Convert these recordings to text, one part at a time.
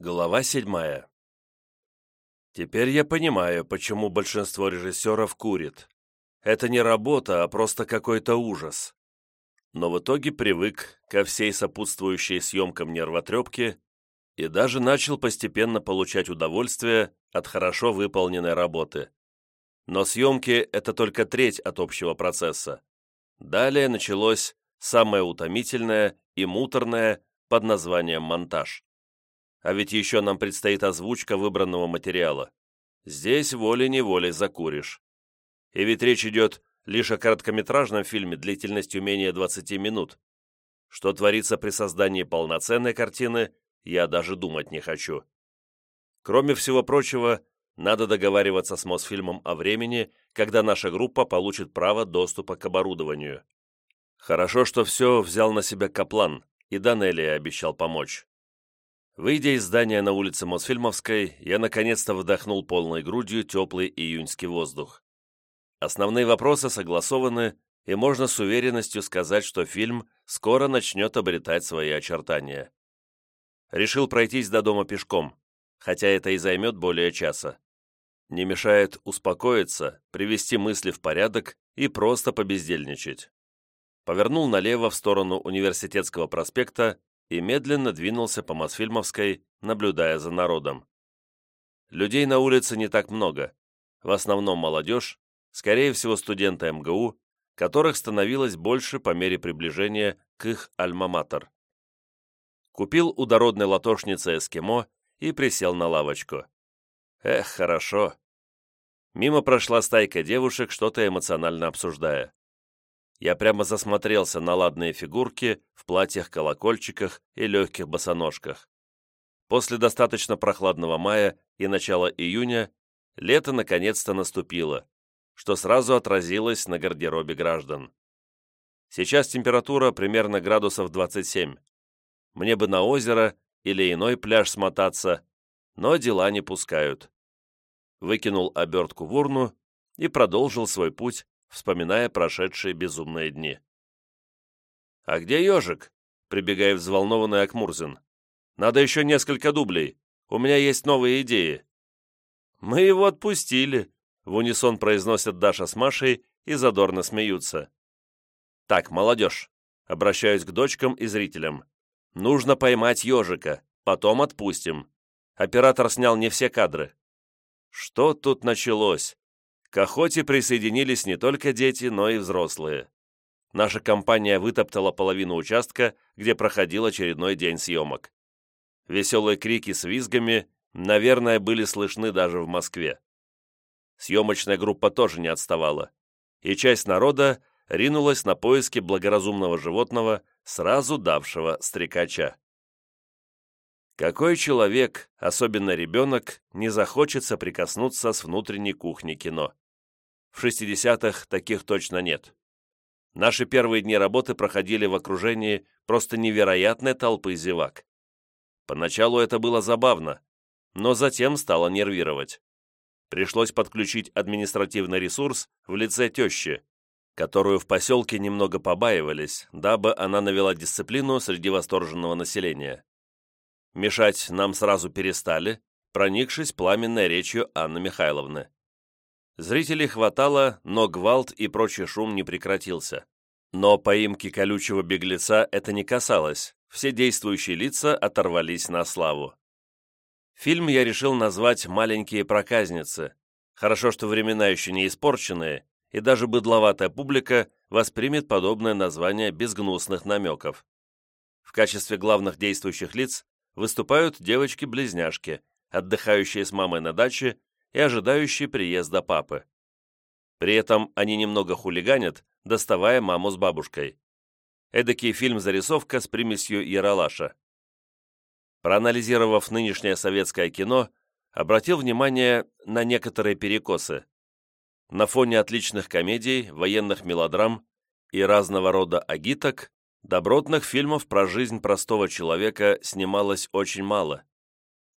Глава седьмая. Теперь я понимаю, почему большинство режиссеров курит. Это не работа, а просто какой-то ужас. Но в итоге привык ко всей сопутствующей съемкам нервотрепки и даже начал постепенно получать удовольствие от хорошо выполненной работы. Но съемки – это только треть от общего процесса. Далее началось самое утомительное и муторное под названием монтаж. А ведь еще нам предстоит озвучка выбранного материала. Здесь волей-неволей закуришь. И ведь речь идет лишь о короткометражном фильме длительностью менее 20 минут. Что творится при создании полноценной картины, я даже думать не хочу. Кроме всего прочего, надо договариваться с Мосфильмом о времени, когда наша группа получит право доступа к оборудованию. Хорошо, что все взял на себя Каплан, и Данелия обещал помочь. Выйдя из здания на улице Мосфильмовской, я наконец-то вдохнул полной грудью теплый июньский воздух. Основные вопросы согласованы, и можно с уверенностью сказать, что фильм скоро начнет обретать свои очертания. Решил пройтись до дома пешком, хотя это и займет более часа. Не мешает успокоиться, привести мысли в порядок и просто побездельничать. Повернул налево в сторону Университетского проспекта и медленно двинулся по Мосфильмовской, наблюдая за народом. Людей на улице не так много, в основном молодежь, скорее всего студенты МГУ, которых становилось больше по мере приближения к их альма-матер. Купил у дородной латошницы эскимо и присел на лавочку. Эх, хорошо. Мимо прошла стайка девушек, что-то эмоционально обсуждая. Я прямо засмотрелся на ладные фигурки в платьях-колокольчиках и легких босоножках. После достаточно прохладного мая и начала июня лето наконец-то наступило, что сразу отразилось на гардеробе граждан. Сейчас температура примерно градусов 27. Мне бы на озеро или иной пляж смотаться, но дела не пускают. Выкинул обертку в урну и продолжил свой путь вспоминая прошедшие безумные дни. «А где ежик?» — прибегая взволнованный Акмурзин. «Надо еще несколько дублей. У меня есть новые идеи». «Мы его отпустили», — в унисон произносят Даша с Машей и задорно смеются. «Так, молодежь», — обращаюсь к дочкам и зрителям. «Нужно поймать ежика, потом отпустим. Оператор снял не все кадры». Что тут началось? К охоте присоединились не только дети, но и взрослые. Наша компания вытоптала половину участка, где проходил очередной день съемок. Веселые крики с визгами, наверное, были слышны даже в Москве. Съемочная группа тоже не отставала, и часть народа ринулась на поиски благоразумного животного, сразу давшего стрекача. Какой человек, особенно ребенок, не захочет соприкоснуться с внутренней кухней кино? В 60-х таких точно нет. Наши первые дни работы проходили в окружении просто невероятной толпы зевак. Поначалу это было забавно, но затем стало нервировать. Пришлось подключить административный ресурс в лице тещи, которую в поселке немного побаивались, дабы она навела дисциплину среди восторженного населения. Мешать нам сразу перестали, проникшись пламенной речью Анны Михайловны. Зрителей хватало, но гвалт и прочий шум не прекратился. Но поимки колючего беглеца это не касалось, все действующие лица оторвались на славу. Фильм я решил назвать «Маленькие проказницы». Хорошо, что времена еще не испорченные, и даже быдловатая публика воспримет подобное название без гнусных намеков. В качестве главных действующих лиц выступают девочки-близняшки, отдыхающие с мамой на даче и ожидающие приезда папы. При этом они немного хулиганят, доставая маму с бабушкой. Эдакий фильм-зарисовка с примесью Яралаша. Проанализировав нынешнее советское кино, обратил внимание на некоторые перекосы. На фоне отличных комедий, военных мелодрам и разного рода агиток Добротных фильмов про жизнь простого человека снималось очень мало.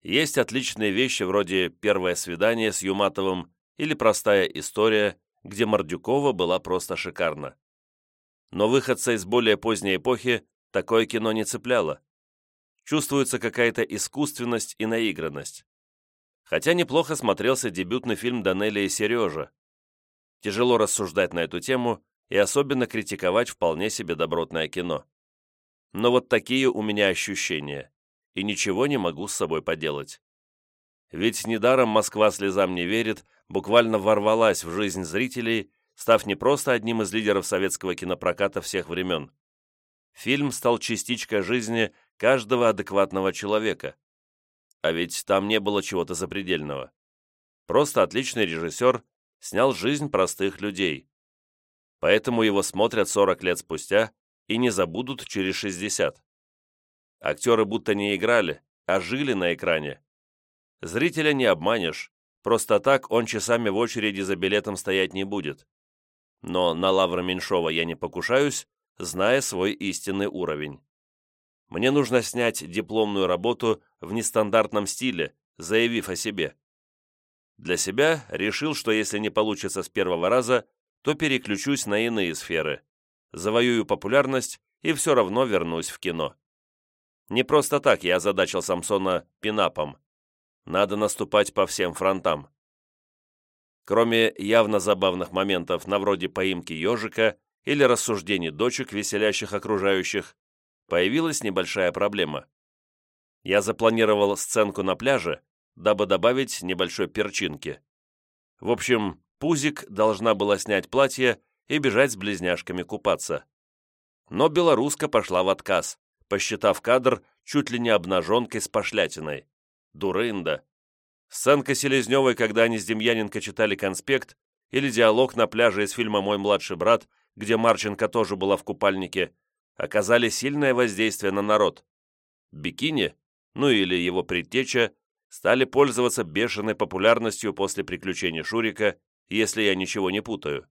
Есть отличные вещи вроде «Первое свидание» с Юматовым или «Простая история», где Мордюкова была просто шикарна. Но выходца из более поздней эпохи такое кино не цепляло. чувствуется какая-то искусственность и наигранность. Хотя неплохо смотрелся дебютный фильм Данелия и Сережа. Тяжело рассуждать на эту тему и особенно критиковать вполне себе добротное кино. Но вот такие у меня ощущения, и ничего не могу с собой поделать. Ведь недаром Москва слезам не верит, буквально ворвалась в жизнь зрителей, став не просто одним из лидеров советского кинопроката всех времен. Фильм стал частичкой жизни каждого адекватного человека. А ведь там не было чего-то запредельного. Просто отличный режиссер снял жизнь простых людей. Поэтому его смотрят 40 лет спустя и не забудут через 60. Актеры будто не играли, а жили на экране. Зрителя не обманешь, просто так он часами в очереди за билетом стоять не будет. Но на Лавра Меньшова я не покушаюсь, зная свой истинный уровень. Мне нужно снять дипломную работу в нестандартном стиле, заявив о себе. Для себя решил, что если не получится с первого раза, то переключусь на иные сферы, завоюю популярность и все равно вернусь в кино. Не просто так я озадачил Самсона пинапом. Надо наступать по всем фронтам. Кроме явно забавных моментов на вроде поимки ежика или рассуждений дочек, веселящих окружающих, появилась небольшая проблема. Я запланировал сценку на пляже, дабы добавить небольшой перчинки. В общем, Пузик должна была снять платье и бежать с близняшками купаться. Но белоруска пошла в отказ, посчитав кадр чуть ли не обнаженкой с пошлятиной. Дурында. Сценка Селезневой, когда они с Демьяненко читали конспект, или диалог на пляже из фильма «Мой младший брат», где Марченко тоже была в купальнике, оказали сильное воздействие на народ. Бикини, ну или его предтеча, стали пользоваться бешеной популярностью после приключений Шурика, если я ничего не путаю.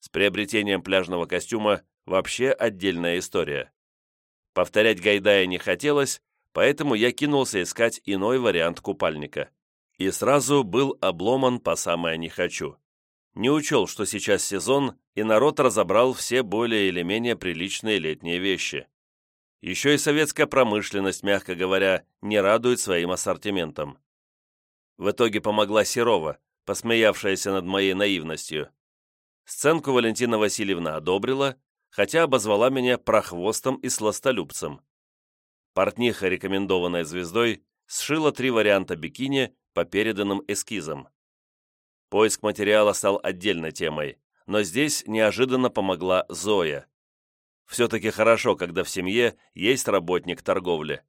С приобретением пляжного костюма вообще отдельная история. Повторять Гайдая не хотелось, поэтому я кинулся искать иной вариант купальника. И сразу был обломан по самое не хочу. Не учел, что сейчас сезон, и народ разобрал все более или менее приличные летние вещи. Еще и советская промышленность, мягко говоря, не радует своим ассортиментом. В итоге помогла Серова, посмеявшаяся над моей наивностью. Сценку Валентина Васильевна одобрила, хотя обозвала меня прохвостом и сластолюбцем. Портниха, рекомендованная звездой, сшила три варианта бикини по переданным эскизам. Поиск материала стал отдельной темой, но здесь неожиданно помогла Зоя. Все-таки хорошо, когда в семье есть работник торговли.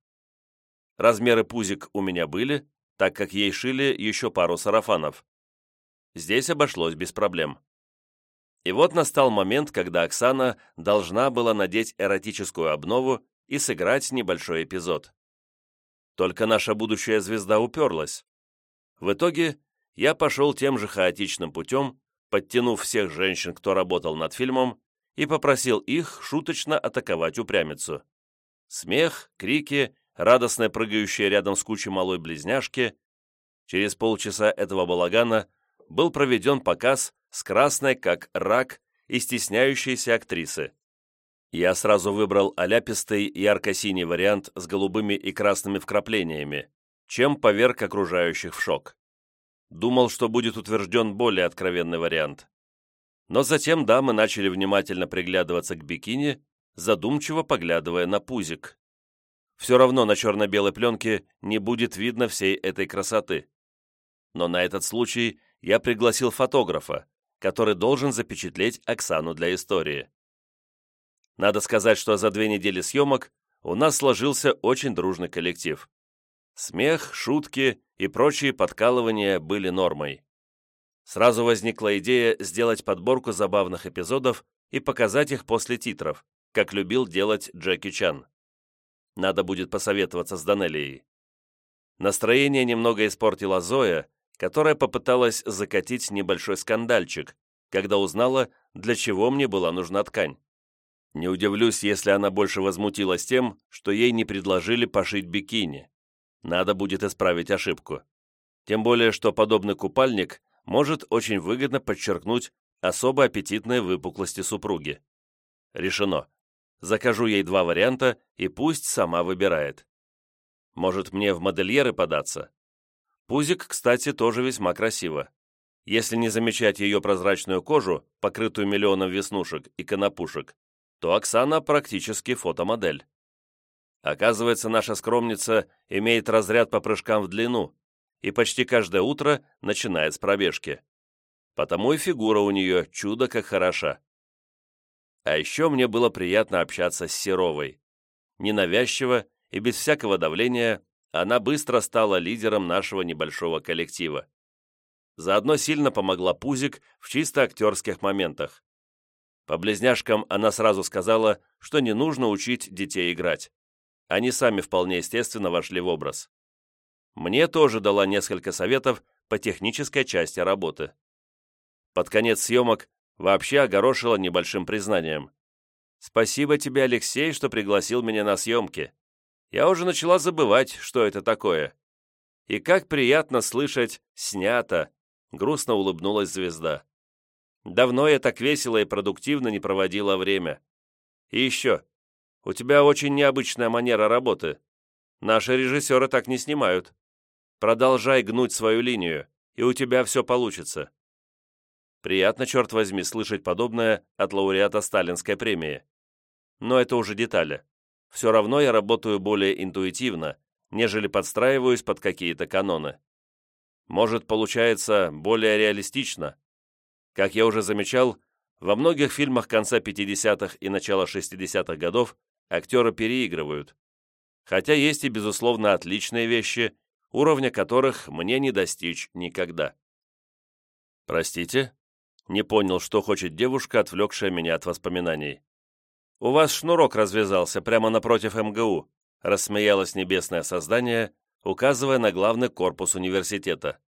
Размеры пузик у меня были, так как ей шили еще пару сарафанов. Здесь обошлось без проблем. И вот настал момент, когда Оксана должна была надеть эротическую обнову и сыграть небольшой эпизод. Только наша будущая звезда уперлась. В итоге я пошел тем же хаотичным путем, подтянув всех женщин, кто работал над фильмом, и попросил их шуточно атаковать упрямицу. Смех, крики, радостно прыгающие рядом с кучей малой близняшки. Через полчаса этого балагана был проведен показ с красной, как рак, и стесняющейся актрисы. Я сразу выбрал оляпистый ярко-синий вариант с голубыми и красными вкраплениями, чем поверг окружающих в шок. Думал, что будет утвержден более откровенный вариант. Но затем дамы начали внимательно приглядываться к бикини, задумчиво поглядывая на пузик. Все равно на черно-белой пленке не будет видно всей этой красоты. Но на этот случай я пригласил фотографа, который должен запечатлеть Оксану для истории. Надо сказать, что за две недели съемок у нас сложился очень дружный коллектив. Смех, шутки и прочие подкалывания были нормой. Сразу возникла идея сделать подборку забавных эпизодов и показать их после титров, как любил делать Джеки Чан. Надо будет посоветоваться с Данелией. Настроение немного испортила Зоя, которая попыталась закатить небольшой скандальчик, когда узнала, для чего мне была нужна ткань. Не удивлюсь, если она больше возмутилась тем, что ей не предложили пошить бикини. Надо будет исправить ошибку. Тем более, что подобный купальник может очень выгодно подчеркнуть особо аппетитные выпуклости супруги. Решено. Закажу ей два варианта и пусть сама выбирает. Может, мне в модельеры податься? Пузик, кстати, тоже весьма красиво. Если не замечать ее прозрачную кожу, покрытую миллионом веснушек и конопушек, то Оксана практически фотомодель. Оказывается, наша скромница имеет разряд по прыжкам в длину и почти каждое утро начинает с пробежки. Потому и фигура у нее чудо как хороша. А еще мне было приятно общаться с Серовой. Ненавязчиво и без всякого давления она быстро стала лидером нашего небольшого коллектива. Заодно сильно помогла Пузик в чисто актерских моментах. По близняшкам она сразу сказала, что не нужно учить детей играть. Они сами вполне естественно вошли в образ. Мне тоже дала несколько советов по технической части работы. Под конец съемок вообще огорошила небольшим признанием. «Спасибо тебе, Алексей, что пригласил меня на съемки. Я уже начала забывать, что это такое. И как приятно слышать «снято», — грустно улыбнулась звезда. Давно я так весело и продуктивно не проводила время. И еще, у тебя очень необычная манера работы. Наши режиссеры так не снимают. Продолжай гнуть свою линию, и у тебя все получится. Приятно, черт возьми, слышать подобное от лауреата Сталинской премии. Но это уже детали. Все равно я работаю более интуитивно, нежели подстраиваюсь под какие-то каноны. Может, получается более реалистично. Как я уже замечал, во многих фильмах конца 50-х и начала 60-х годов актеры переигрывают. Хотя есть и, безусловно, отличные вещи, уровня которых мне не достичь никогда. «Простите?» Не понял, что хочет девушка, отвлекшая меня от воспоминаний. «У вас шнурок развязался прямо напротив МГУ», рассмеялось небесное создание, указывая на главный корпус университета.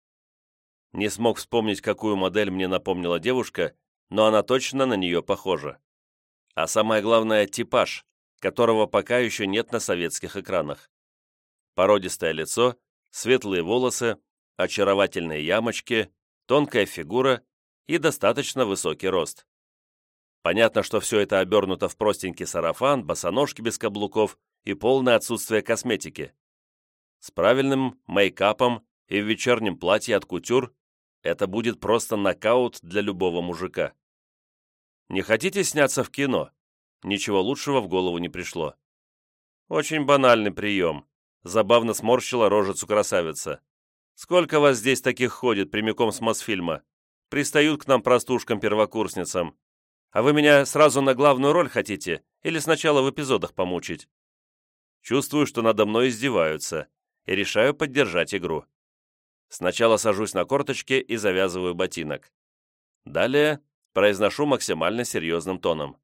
Не смог вспомнить, какую модель мне напомнила девушка, но она точно на нее похожа. А самое главное – типаж, которого пока еще нет на советских экранах. Породистое лицо, светлые волосы, очаровательные ямочки, тонкая фигура и достаточно высокий рост. Понятно, что все это обернуто в простенький сарафан, босоножки без каблуков и полное отсутствие косметики. С правильным мейкапом и в вечернем платье от кутюр это будет просто нокаут для любого мужика. Не хотите сняться в кино? Ничего лучшего в голову не пришло. Очень банальный прием. Забавно сморщила рожицу красавица. Сколько вас здесь таких ходит прямиком с Мосфильма? Пристают к нам простушкам-первокурсницам. А вы меня сразу на главную роль хотите? Или сначала в эпизодах помучить? Чувствую, что надо мной издеваются, и решаю поддержать игру. Сначала сажусь на корточки и завязываю ботинок. Далее произношу максимально серьезным тоном.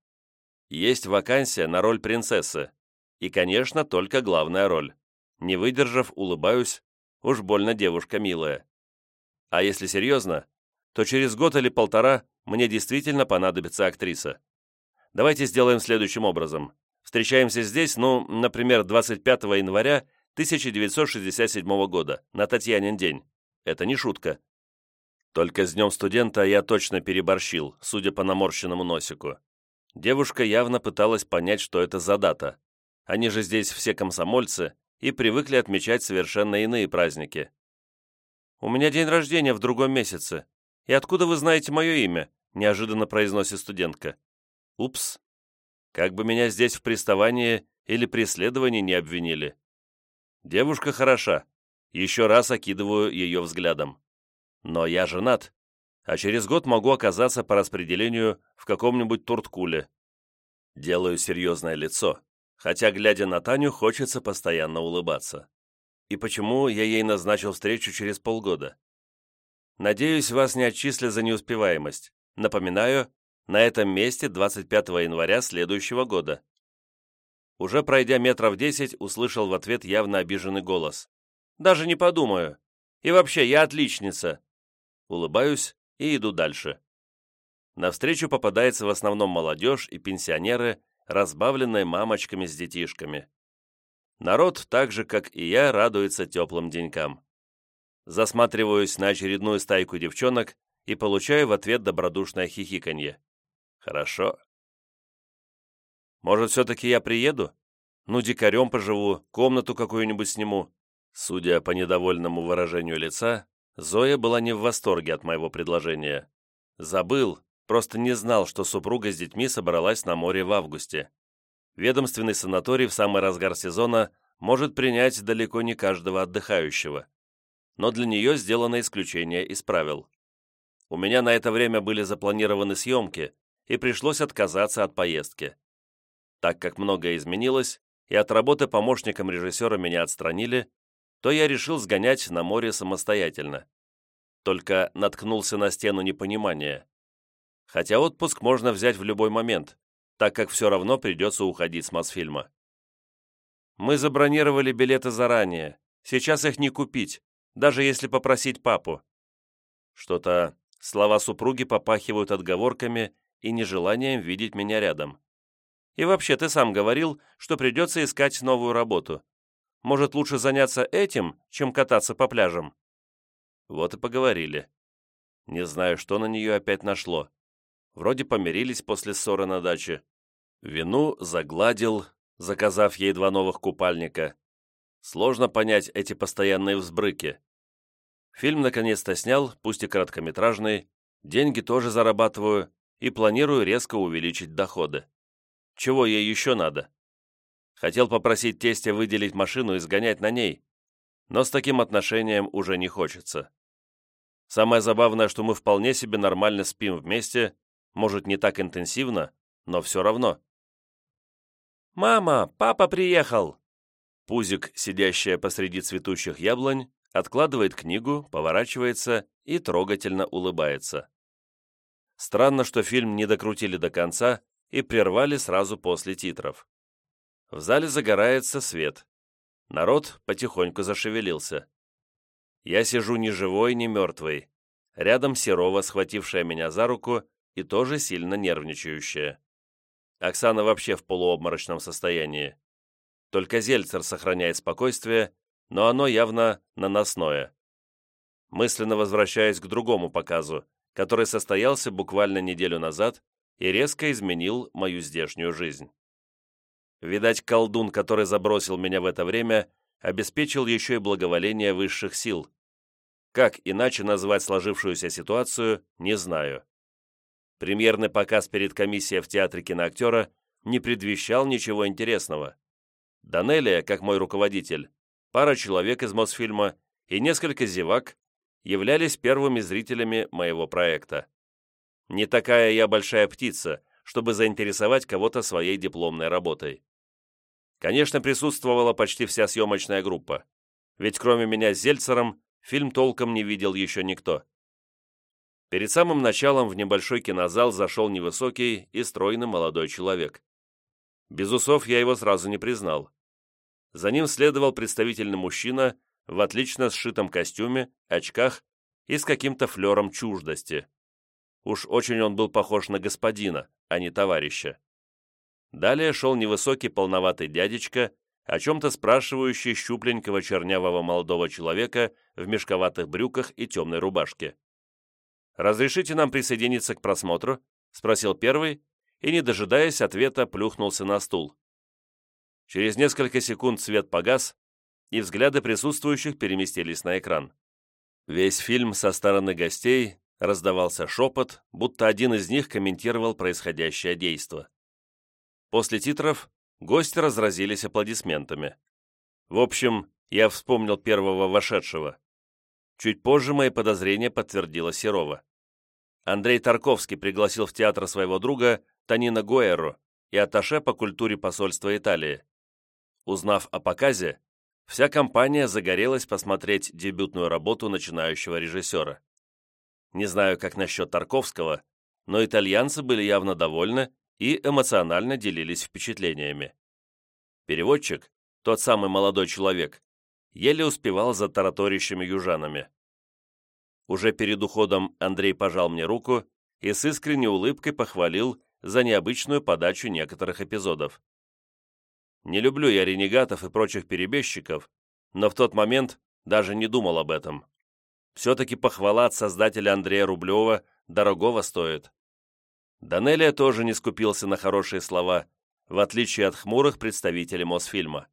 Есть вакансия на роль принцессы. И, конечно, только главная роль. Не выдержав, улыбаюсь. Уж больно девушка милая. А если серьезно, то через год или полтора мне действительно понадобится актриса. Давайте сделаем следующим образом. Встречаемся здесь, ну, например, 25 января 1967 года, на Татьянин день. Это не шутка. Только с днем студента я точно переборщил, судя по наморщенному носику. Девушка явно пыталась понять, что это за дата. Они же здесь все комсомольцы и привыкли отмечать совершенно иные праздники. «У меня день рождения в другом месяце. И откуда вы знаете мое имя?» неожиданно произносит студентка. «Упс. Как бы меня здесь в приставании или преследовании не обвинили. Девушка хороша, еще раз окидываю ее взглядом. Но я женат, а через год могу оказаться по распределению в каком-нибудь турткуле. Делаю серьезное лицо, хотя, глядя на Таню, хочется постоянно улыбаться. И почему я ей назначил встречу через полгода? Надеюсь, вас не отчислят за неуспеваемость. Напоминаю, на этом месте 25 января следующего года. Уже пройдя метров десять, услышал в ответ явно обиженный голос. Даже не подумаю. И вообще, я отличница. Улыбаюсь и иду дальше. Навстречу попадается в основном молодежь и пенсионеры, разбавленные мамочками с детишками. Народ, так же, как и я, радуется теплым денькам. Засматриваюсь на очередную стайку девчонок и получаю в ответ добродушное хихиканье. Хорошо. Может, все-таки я приеду? Ну, дикарем поживу, комнату какую-нибудь сниму». Судя по недовольному выражению лица, Зоя была не в восторге от моего предложения. Забыл, просто не знал, что супруга с детьми собралась на море в августе. Ведомственный санаторий в самый разгар сезона может принять далеко не каждого отдыхающего. Но для нее сделано исключение из правил. У меня на это время были запланированы съемки, и пришлось отказаться от поездки. Так как многое изменилось, и от работы помощником режиссера меня отстранили, то я решил сгонять на море самостоятельно. Только наткнулся на стену непонимания. Хотя отпуск можно взять в любой момент, так как все равно придется уходить с Мосфильма. Мы забронировали билеты заранее, сейчас их не купить, даже если попросить папу. Что-то слова супруги попахивают отговорками и нежеланием видеть меня рядом. И вообще, ты сам говорил, что придется искать новую работу. Может, лучше заняться этим, чем кататься по пляжам?» Вот и поговорили. Не знаю, что на нее опять нашло. Вроде помирились после ссоры на даче. Вину загладил, заказав ей два новых купальника. Сложно понять эти постоянные взбрыки. Фильм наконец-то снял, пусть и короткометражный, деньги тоже зарабатываю и планирую резко увеличить доходы. Чего ей еще надо? Хотел попросить тестя выделить машину и сгонять на ней, но с таким отношением уже не хочется. Самое забавное, что мы вполне себе нормально спим вместе, может, не так интенсивно, но все равно. «Мама, папа приехал!» Пузик, сидящая посреди цветущих яблонь, откладывает книгу, поворачивается и трогательно улыбается. Странно, что фильм не докрутили до конца и прервали сразу после титров. В зале загорается свет. Народ потихоньку зашевелился. Я сижу ни живой, ни мертвый. Рядом Серова, схватившая меня за руку и тоже сильно нервничающая. Оксана вообще в полуобморочном состоянии. Только Зельцер сохраняет спокойствие, но оно явно наносное. Мысленно возвращаюсь к другому показу, который состоялся буквально неделю назад и резко изменил мою здешнюю жизнь. Видать, колдун, который забросил меня в это время, обеспечил еще и благоволение высших сил. Как иначе назвать сложившуюся ситуацию, не знаю. Премьерный показ перед комиссией в театре киноактера не предвещал ничего интересного. Данелия, как мой руководитель, пара человек из Мосфильма и несколько зевак являлись первыми зрителями моего проекта. Не такая я большая птица, чтобы заинтересовать кого-то своей дипломной работой. Конечно, присутствовала почти вся съемочная группа, ведь кроме меня с Зельцером фильм толком не видел еще никто. Перед самым началом в небольшой кинозал зашел невысокий и стройный молодой человек. Без усов я его сразу не признал. За ним следовал представительный мужчина в отлично сшитом костюме, очках и с каким-то флером чуждости. Уж очень он был похож на господина, а не товарища. Далее шел невысокий полноватый дядечка, о чем-то спрашивающий щупленького чернявого молодого человека в мешковатых брюках и темной рубашке. «Разрешите нам присоединиться к просмотру?» — спросил первый, и, не дожидаясь ответа, плюхнулся на стул. Через несколько секунд свет погас, и взгляды присутствующих переместились на экран. Весь фильм со стороны гостей раздавался шепот, будто один из них комментировал происходящее действо. После титров гости разразились аплодисментами. В общем, я вспомнил первого вошедшего. Чуть позже мои подозрения подтвердила Серова. Андрей Тарковский пригласил в театр своего друга Танина Гуэро и атташе по культуре посольства Италии. Узнав о показе, вся компания загорелась посмотреть дебютную работу начинающего режиссера. Не знаю, как насчет Тарковского, но итальянцы были явно довольны и эмоционально делились впечатлениями. Переводчик, тот самый молодой человек, еле успевал за тараторящими южанами. Уже перед уходом Андрей пожал мне руку и с искренней улыбкой похвалил за необычную подачу некоторых эпизодов. Не люблю я ренегатов и прочих перебежчиков, но в тот момент даже не думал об этом. Все-таки похвала от создателя Андрея Рублева дорогого стоит. Данелия тоже не скупился на хорошие слова, в отличие от хмурых представителей Мосфильма.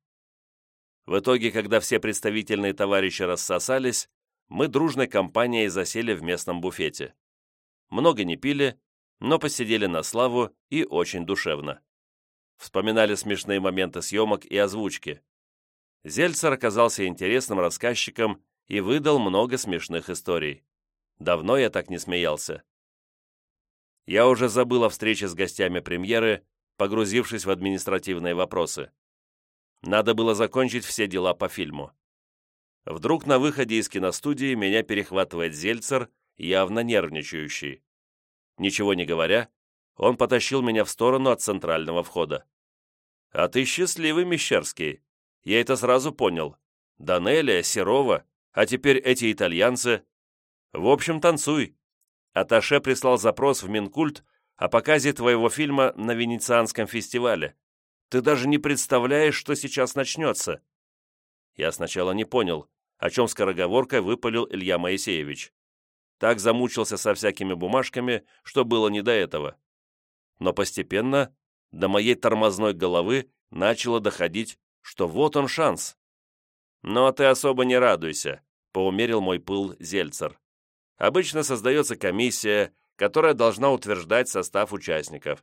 В итоге, когда все представительные товарищи рассосались, мы дружной компанией засели в местном буфете. Много не пили, но посидели на славу и очень душевно. Вспоминали смешные моменты съемок и озвучки. Зельцер оказался интересным рассказчиком и выдал много смешных историй. Давно я так не смеялся. Я уже забыл о встрече с гостями премьеры, погрузившись в административные вопросы. Надо было закончить все дела по фильму. Вдруг на выходе из киностудии меня перехватывает Зельцер, явно нервничающий. Ничего не говоря, он потащил меня в сторону от центрального входа. «А ты счастливый, Мещерский. Я это сразу понял. Данелия, Серова, а теперь эти итальянцы. В общем, танцуй. Аташе прислал запрос в Минкульт о показе твоего фильма на Венецианском фестивале. Ты даже не представляешь, что сейчас начнется». Я сначала не понял, о чем скороговоркой выпалил Илья Моисеевич. Так замучился со всякими бумажками, что было не до этого. Но постепенно до моей тормозной головы начало доходить, что вот он шанс. «Но ты особо не радуйся», — поумерил мой пыл Зельцер. «Обычно создается комиссия, которая должна утверждать состав участников.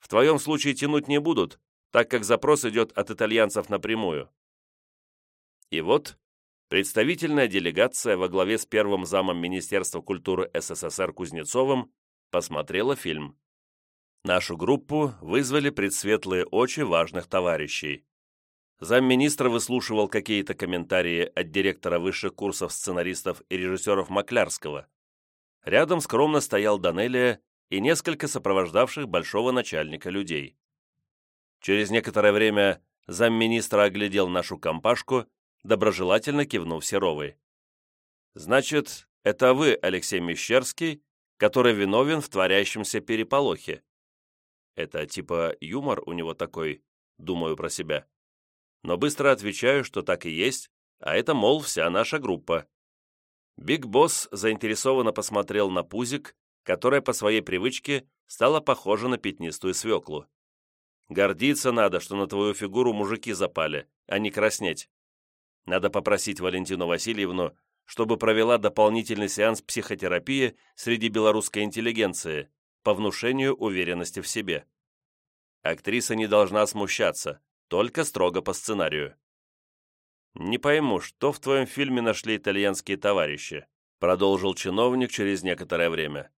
В твоем случае тянуть не будут, так как запрос идет от итальянцев напрямую». И вот представительная делегация во главе с первым замом Министерства культуры СССР Кузнецовым посмотрела фильм. Нашу группу вызвали предсветлые очи важных товарищей. Замминистра выслушивал какие-то комментарии от директора высших курсов сценаристов и режиссеров Маклярского. Рядом скромно стоял Данелия и несколько сопровождавших большого начальника людей. Через некоторое время замминистра оглядел нашу компашку доброжелательно кивнув Серовой. «Значит, это вы, Алексей Мещерский, который виновен в творящемся переполохе?» Это типа юмор у него такой, думаю про себя. Но быстро отвечаю, что так и есть, а это, мол, вся наша группа. Биг Босс заинтересованно посмотрел на пузик, которая по своей привычке стала похожа на пятнистую свеклу. Гордиться надо, что на твою фигуру мужики запали, а не краснеть. Надо попросить Валентину Васильевну, чтобы провела дополнительный сеанс психотерапии среди белорусской интеллигенции по внушению уверенности в себе. Актриса не должна смущаться, только строго по сценарию. «Не пойму, что в твоем фильме нашли итальянские товарищи», продолжил чиновник через некоторое время.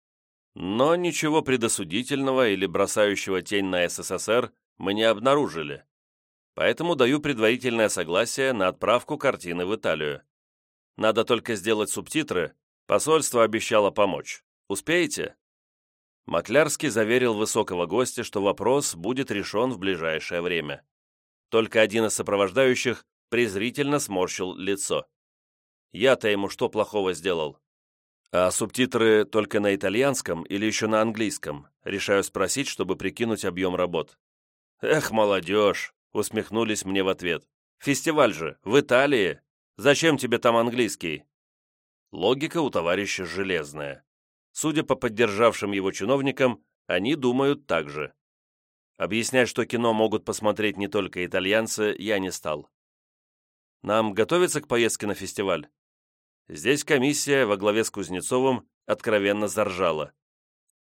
«Но ничего предосудительного или бросающего тень на СССР мы не обнаружили поэтому даю предварительное согласие на отправку картины в Италию. Надо только сделать субтитры, посольство обещало помочь. Успеете?» Маклярский заверил высокого гостя, что вопрос будет решен в ближайшее время. Только один из сопровождающих презрительно сморщил лицо. «Я-то ему что плохого сделал?» «А субтитры только на итальянском или еще на английском?» Решаю спросить, чтобы прикинуть объем работ. «Эх, молодежь!» Усмехнулись мне в ответ. «Фестиваль же, в Италии. Зачем тебе там английский?» Логика у товарища железная. Судя по поддержавшим его чиновникам, они думают так же. Объяснять, что кино могут посмотреть не только итальянцы, я не стал. Нам готовиться к поездке на фестиваль? Здесь комиссия во главе с Кузнецовым откровенно заржала.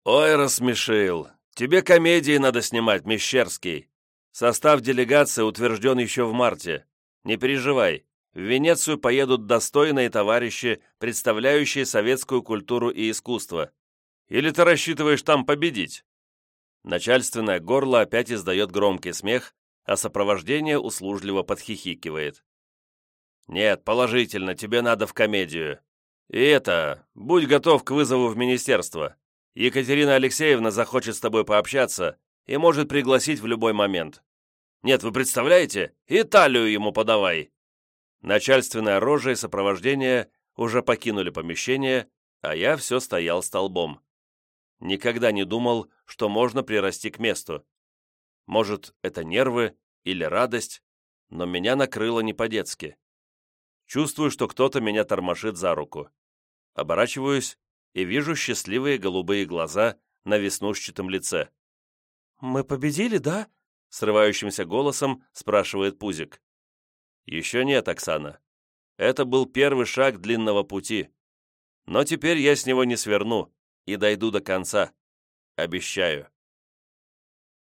«Ой, рассмешил! Тебе комедии надо снимать, Мещерский! Состав делегации утвержден еще в марте. Не переживай, в Венецию поедут достойные товарищи, представляющие советскую культуру и искусство. Или ты рассчитываешь там победить?» Начальственное горло опять издает громкий смех, а сопровождение услужливо подхихикивает. «Нет, положительно, тебе надо в комедию. И это, будь готов к вызову в министерство. Екатерина Алексеевна захочет с тобой пообщаться, и может пригласить в любой момент. Нет, вы представляете? Италию ему подавай!» Начальственная рожа и сопровождение уже покинули помещение, а я все стоял столбом. Никогда не думал, что можно прирасти к месту. Может, это нервы или радость, но меня накрыло не по-детски. Чувствую, что кто-то меня тормошит за руку. Оборачиваюсь и вижу счастливые голубые глаза на веснушчатом лице. «Мы победили, да?» Срывающимся голосом спрашивает Пузик. Еще нет, Оксана. Это был первый шаг длинного пути. Но теперь я с него не сверну и дойду до конца. Обещаю.